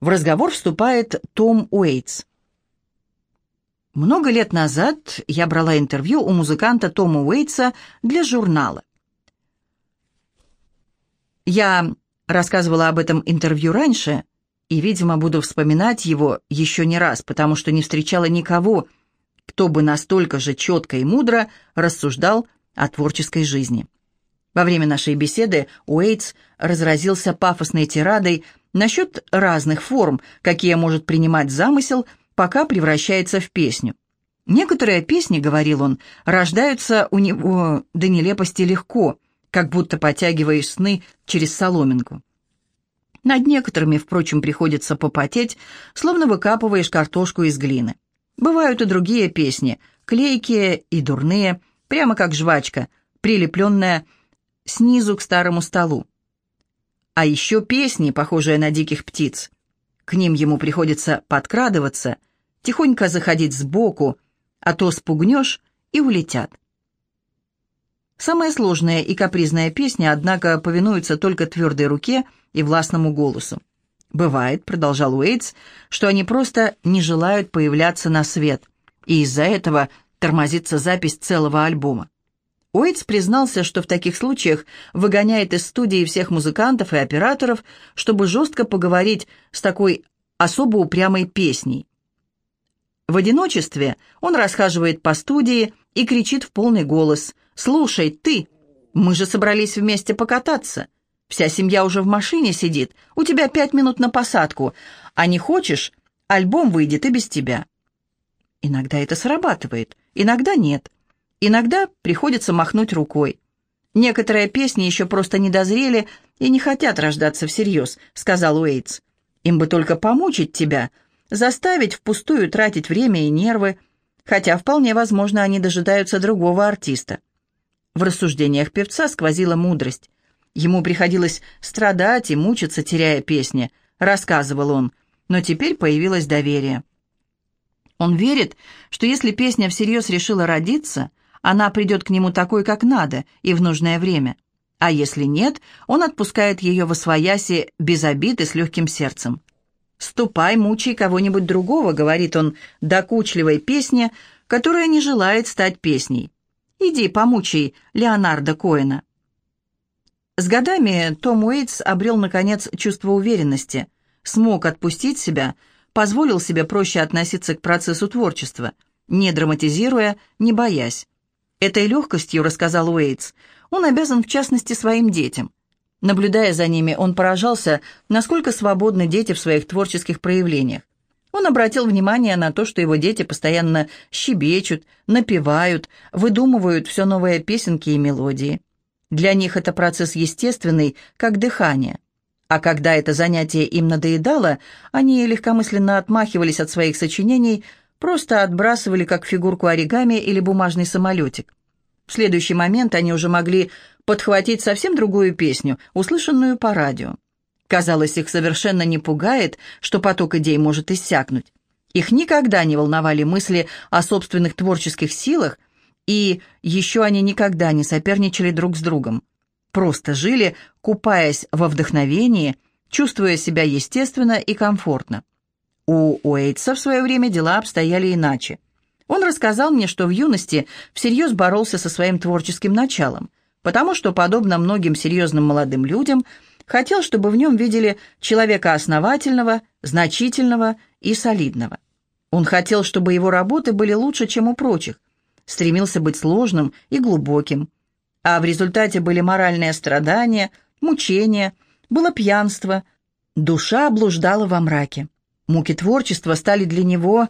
В разговор вступает Том Уэйтс. Много лет назад я брала интервью у музыканта Тома Уэйтса для журнала. Я рассказывала об этом интервью раньше и, видимо, буду вспоминать его еще не раз, потому что не встречала никого, кто бы настолько же четко и мудро рассуждал о творческой жизни. Во время нашей беседы Уэйтс разразился пафосной тирадой насчет разных форм, какие может принимать замысел, пока превращается в песню. Некоторые песни, говорил он, рождаются у него до нелепости легко, как будто потягиваешь сны через соломинку. Над некоторыми, впрочем, приходится попотеть, словно выкапываешь картошку из глины. Бывают и другие песни, клейкие и дурные, прямо как жвачка, прилепленная снизу к старому столу. А еще песни, похожие на диких птиц. К ним ему приходится подкрадываться, тихонько заходить сбоку, а то спугнешь и улетят. Самая сложная и капризная песня, однако, повинуется только твердой руке и властному голосу. «Бывает», — продолжал Уэйтс, «что они просто не желают появляться на свет, и из-за этого тормозится запись целого альбома. Уэйтс признался, что в таких случаях выгоняет из студии всех музыкантов и операторов, чтобы жестко поговорить с такой особо упрямой песней. В одиночестве он расхаживает по студии и кричит в полный голос «Слушай, ты, мы же собрались вместе покататься. Вся семья уже в машине сидит, у тебя пять минут на посадку, а не хочешь, альбом выйдет и без тебя». Иногда это срабатывает, иногда нет. Иногда приходится махнуть рукой. «Некоторые песни еще просто не дозрели и не хотят рождаться всерьез», — сказал Уэйтс. «Им бы только помучить тебя, заставить впустую тратить время и нервы, хотя вполне возможно они дожидаются другого артиста». В рассуждениях певца сквозила мудрость. Ему приходилось страдать и мучиться, теряя песни, рассказывал он, но теперь появилось доверие. Он верит, что если песня всерьез решила родиться, она придет к нему такой, как надо, и в нужное время. А если нет, он отпускает ее во свояси без обид и с легким сердцем. «Ступай, мучай кого-нибудь другого», — говорит он докучливой песне, которая не желает стать песней. «Иди, помучай Леонардо Коэна». С годами Том Уэйтс обрел, наконец, чувство уверенности, смог отпустить себя, позволил себе проще относиться к процессу творчества, не драматизируя, не боясь. Этой легкостью, рассказал Уэйтс, он обязан в частности своим детям. Наблюдая за ними, он поражался, насколько свободны дети в своих творческих проявлениях. Он обратил внимание на то, что его дети постоянно щебечут, напевают, выдумывают все новые песенки и мелодии. Для них это процесс естественный, как дыхание. А когда это занятие им надоедало, они легкомысленно отмахивались от своих сочинений – просто отбрасывали как фигурку оригами или бумажный самолетик. В следующий момент они уже могли подхватить совсем другую песню, услышанную по радио. Казалось, их совершенно не пугает, что поток идей может иссякнуть. Их никогда не волновали мысли о собственных творческих силах, и еще они никогда не соперничали друг с другом. Просто жили, купаясь во вдохновении, чувствуя себя естественно и комфортно. У Уэйтса в свое время дела обстояли иначе. Он рассказал мне, что в юности всерьез боролся со своим творческим началом, потому что, подобно многим серьезным молодым людям, хотел, чтобы в нем видели человека основательного, значительного и солидного. Он хотел, чтобы его работы были лучше, чем у прочих, стремился быть сложным и глубоким. А в результате были моральные страдания, мучения, было пьянство, душа блуждала во мраке. Муки творчества стали для него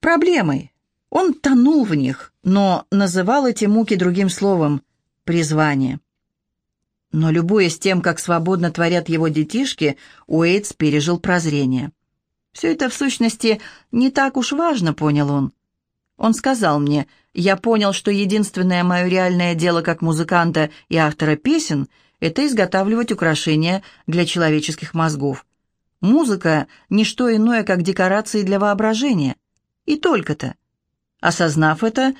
проблемой. Он тонул в них, но называл эти муки другим словом — призвание. Но, любуясь тем, как свободно творят его детишки, Уэйтс пережил прозрение. «Все это, в сущности, не так уж важно», — понял он. Он сказал мне, «Я понял, что единственное мое реальное дело как музыканта и автора песен — это изготавливать украшения для человеческих мозгов. Музыка — не что иное, как декорации для воображения. И только-то. Осознав это,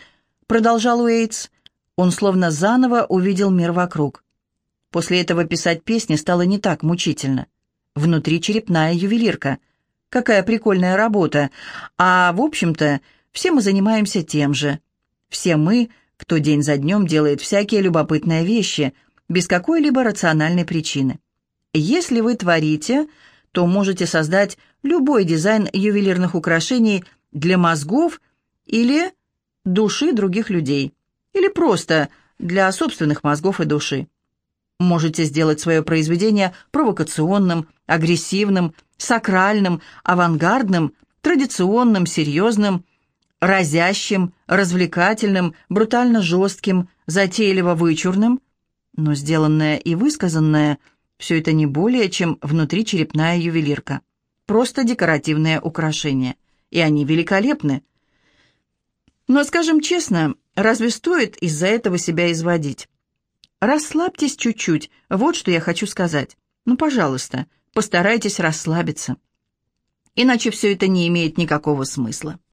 продолжал Уэйтс, он словно заново увидел мир вокруг. После этого писать песни стало не так мучительно. внутричерепная ювелирка. Какая прикольная работа. А, в общем-то, все мы занимаемся тем же. Все мы, кто день за днем делает всякие любопытные вещи, без какой-либо рациональной причины. Если вы творите, то можете создать любой дизайн ювелирных украшений для мозгов или души других людей, или просто для собственных мозгов и души. Можете сделать свое произведение провокационным, агрессивным, сакральным, авангардным, традиционным, серьезным, разящим, развлекательным, брутально жестким, затейливо вычурным, но сделанное и высказанное – все это не более, чем внутричерепная ювелирка. Просто декоративные украшения. И они великолепны. Но, скажем честно, разве стоит из-за этого себя изводить? Расслабьтесь чуть-чуть, вот что я хочу сказать. Ну, пожалуйста, постарайтесь расслабиться. Иначе все это не имеет никакого смысла.